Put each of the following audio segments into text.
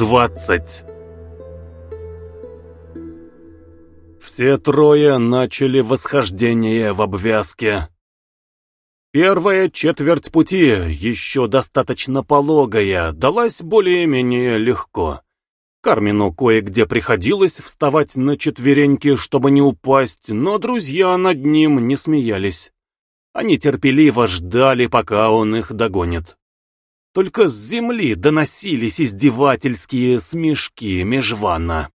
20 Все трое начали восхождение в обвязке. Первая четверть пути, еще достаточно пологая, далась более-менее легко. Кармину кое-где приходилось вставать на четвереньки, чтобы не упасть, но друзья над ним не смеялись. Они терпеливо ждали, пока он их догонит. Только с земли доносились издевательские смешки Межвана.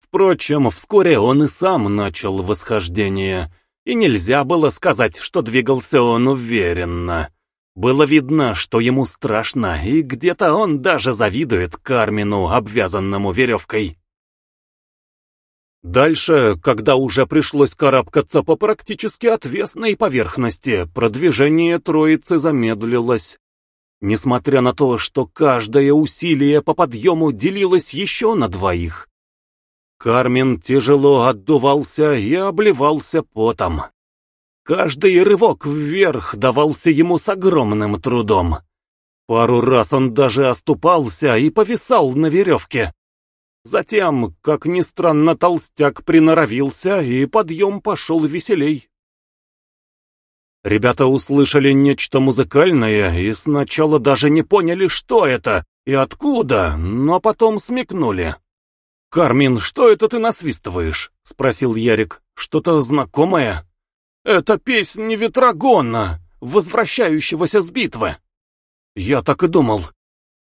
Впрочем, вскоре он и сам начал восхождение, и нельзя было сказать, что двигался он уверенно. Было видно, что ему страшно, и где-то он даже завидует Кармину, обвязанному веревкой. Дальше, когда уже пришлось карабкаться по практически отвесной поверхности, продвижение троицы замедлилось. Несмотря на то, что каждое усилие по подъему делилось еще на двоих. Кармин тяжело отдувался и обливался потом. Каждый рывок вверх давался ему с огромным трудом. Пару раз он даже оступался и повисал на веревке. Затем, как ни странно, толстяк приноровился, и подъем пошел веселей. Ребята услышали нечто музыкальное и сначала даже не поняли, что это и откуда, но потом смекнули. «Кармин, что это ты насвистываешь?» — спросил Ярик. «Что-то знакомое?» «Это песня Ветрогона, возвращающегося с битвы». «Я так и думал».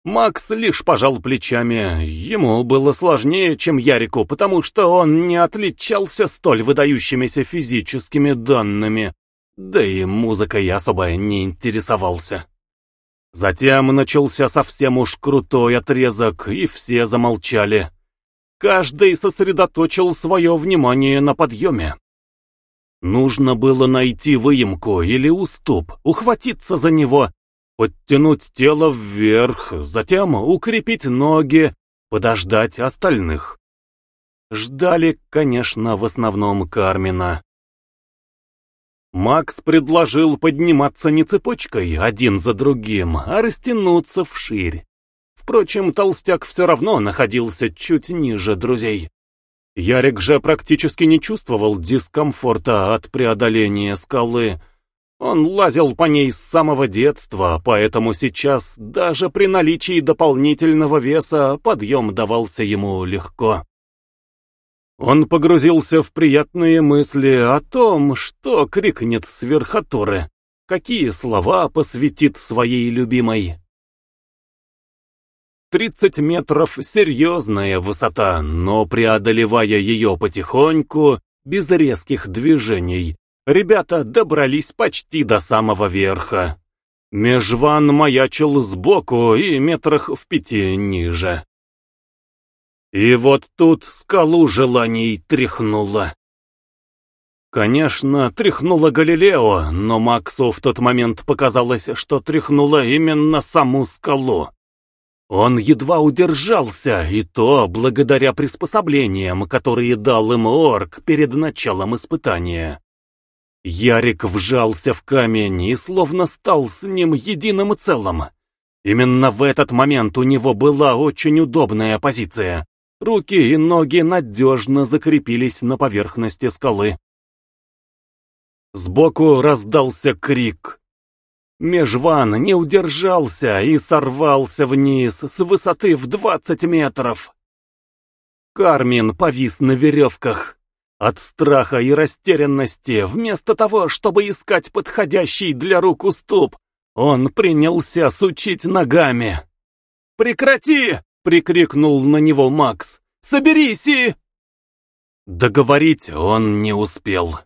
Макс лишь пожал плечами. Ему было сложнее, чем Ярику, потому что он не отличался столь выдающимися физическими данными. Да и музыкой особо не интересовался. Затем начался совсем уж крутой отрезок, и все замолчали. Каждый сосредоточил свое внимание на подъеме. Нужно было найти выемку или уступ, ухватиться за него, подтянуть тело вверх, затем укрепить ноги, подождать остальных. Ждали, конечно, в основном Кармина. Макс предложил подниматься не цепочкой один за другим, а растянуться вширь. Впрочем, толстяк все равно находился чуть ниже друзей. Ярик же практически не чувствовал дискомфорта от преодоления скалы. Он лазил по ней с самого детства, поэтому сейчас, даже при наличии дополнительного веса, подъем давался ему легко. Он погрузился в приятные мысли о том, что крикнет с верхотуры, какие слова посвятит своей любимой. Тридцать метров — серьезная высота, но преодолевая ее потихоньку, без резких движений, ребята добрались почти до самого верха. Межван маячил сбоку и метрах в пяти ниже. И вот тут скалу желаний тряхнула. Конечно, тряхнула Галилео, но Максу в тот момент показалось, что тряхнула именно саму скалу. Он едва удержался, и то благодаря приспособлениям, которые дал им орк перед началом испытания. Ярик вжался в камень и словно стал с ним единым целым. Именно в этот момент у него была очень удобная позиция. Руки и ноги надежно закрепились на поверхности скалы. Сбоку раздался крик. Межван не удержался и сорвался вниз с высоты в двадцать метров. Кармин повис на веревках. От страха и растерянности, вместо того, чтобы искать подходящий для рук уступ, он принялся сучить ногами. «Прекрати!» Прикрикнул на него Макс. «Соберись и...» Договорить он не успел.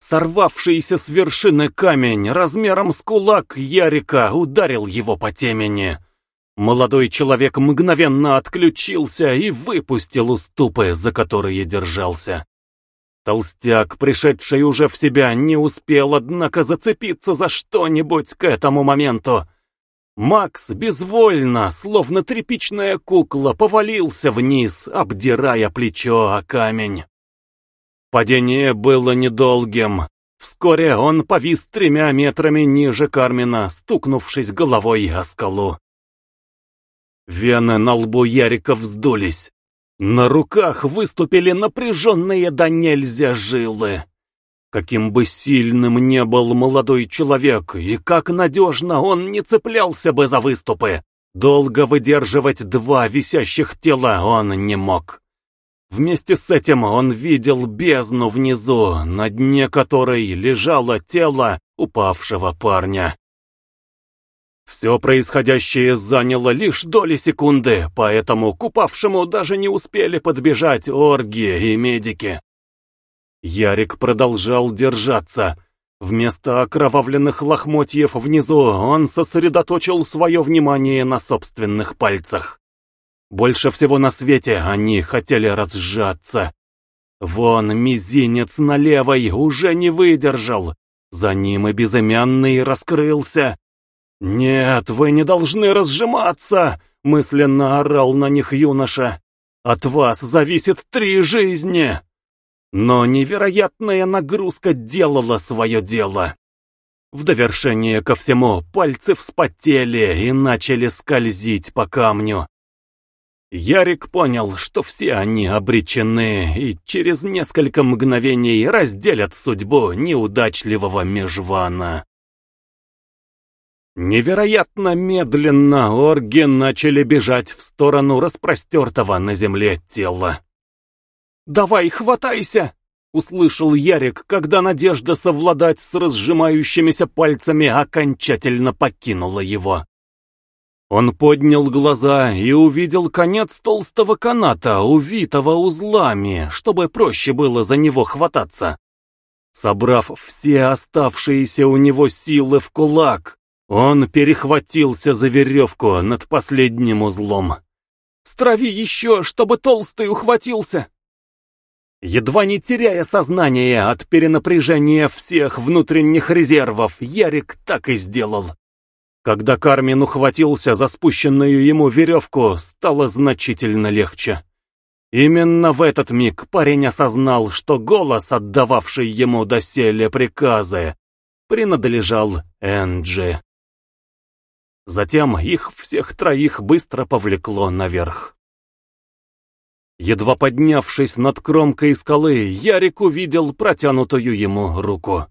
Сорвавшийся с вершины камень размером с кулак Ярика ударил его по темени. Молодой человек мгновенно отключился и выпустил уступы, за которые держался. Толстяк, пришедший уже в себя, не успел, однако, зацепиться за что-нибудь к этому моменту. Макс безвольно, словно тряпичная кукла, повалился вниз, обдирая плечо о камень. Падение было недолгим. Вскоре он повис тремя метрами ниже Кармина, стукнувшись головой о скалу. Вены на лбу Ярика вздулись. На руках выступили напряженные до нельзя жилы. Каким бы сильным не был молодой человек, и как надежно он не цеплялся бы за выступы, долго выдерживать два висящих тела он не мог. Вместе с этим он видел бездну внизу, на дне которой лежало тело упавшего парня. Все происходящее заняло лишь доли секунды, поэтому к упавшему даже не успели подбежать орги и медики. Ярик продолжал держаться. Вместо окровавленных лохмотьев внизу он сосредоточил свое внимание на собственных пальцах. Больше всего на свете они хотели разжаться. Вон мизинец на левой уже не выдержал. За ним и безымянный раскрылся. «Нет, вы не должны разжиматься!» — мысленно орал на них юноша. «От вас зависит три жизни!» Но невероятная нагрузка делала свое дело. В довершение ко всему, пальцы вспотели и начали скользить по камню. Ярик понял, что все они обречены, и через несколько мгновений разделят судьбу неудачливого межвана. Невероятно медленно орги начали бежать в сторону распростертого на земле тела. «Давай, хватайся!» — услышал Ярик, когда надежда совладать с разжимающимися пальцами окончательно покинула его. Он поднял глаза и увидел конец толстого каната, увитого узлами, чтобы проще было за него хвататься. Собрав все оставшиеся у него силы в кулак, он перехватился за веревку над последним узлом. «Страви еще, чтобы толстый ухватился!» Едва не теряя сознание от перенапряжения всех внутренних резервов, Ярик так и сделал. Когда Кармин ухватился за спущенную ему веревку, стало значительно легче. Именно в этот миг парень осознал, что голос, отдававший ему доселе приказы, принадлежал Энджи. Затем их всех троих быстро повлекло наверх. Едва поднявшись над кромкой скалы, Ярик увидел протянутую ему руку.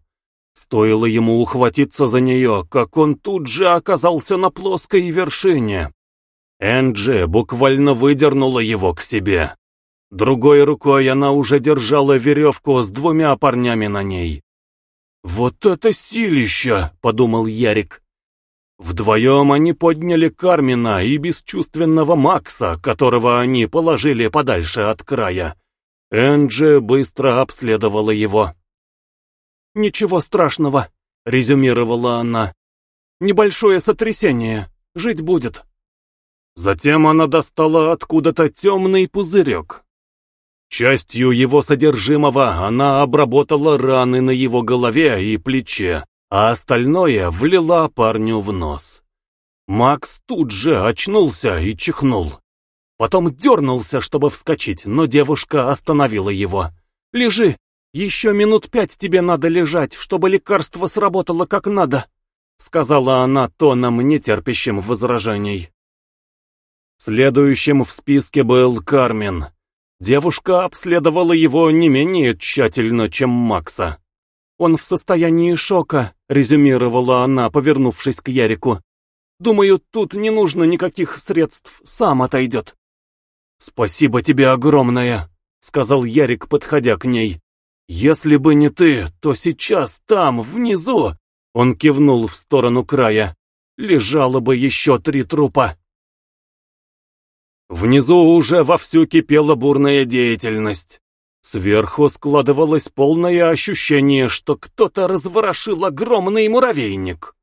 Стоило ему ухватиться за нее, как он тут же оказался на плоской вершине. Энджи буквально выдернула его к себе. Другой рукой она уже держала веревку с двумя парнями на ней. «Вот это силища!» — подумал Ярик. Вдвоем они подняли Кармина и бесчувственного Макса, которого они положили подальше от края. Энджи быстро обследовала его. «Ничего страшного», — резюмировала она. «Небольшое сотрясение. Жить будет». Затем она достала откуда-то темный пузырек. Частью его содержимого она обработала раны на его голове и плече, а остальное влила парню в нос. Макс тут же очнулся и чихнул. Потом дернулся, чтобы вскочить, но девушка остановила его. «Лежи, еще минут пять тебе надо лежать, чтобы лекарство сработало как надо», сказала она тоном, нетерпящим возражений. Следующим в списке был Кармен. Девушка обследовала его не менее тщательно, чем Макса. «Он в состоянии шока», — резюмировала она, повернувшись к Ярику. «Думаю, тут не нужно никаких средств, сам отойдет». «Спасибо тебе огромное», — сказал Ярик, подходя к ней. «Если бы не ты, то сейчас там, внизу...» Он кивнул в сторону края. «Лежало бы еще три трупа». Внизу уже вовсю кипела бурная деятельность. Сверху складывалось полное ощущение, что кто-то разворошил огромный муравейник.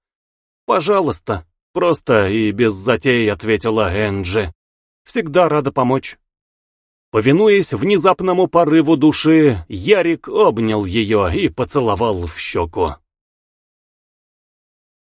«Пожалуйста», — просто и без затей ответила Энджи. «Всегда рада помочь». Повинуясь внезапному порыву души, Ярик обнял ее и поцеловал в щеку.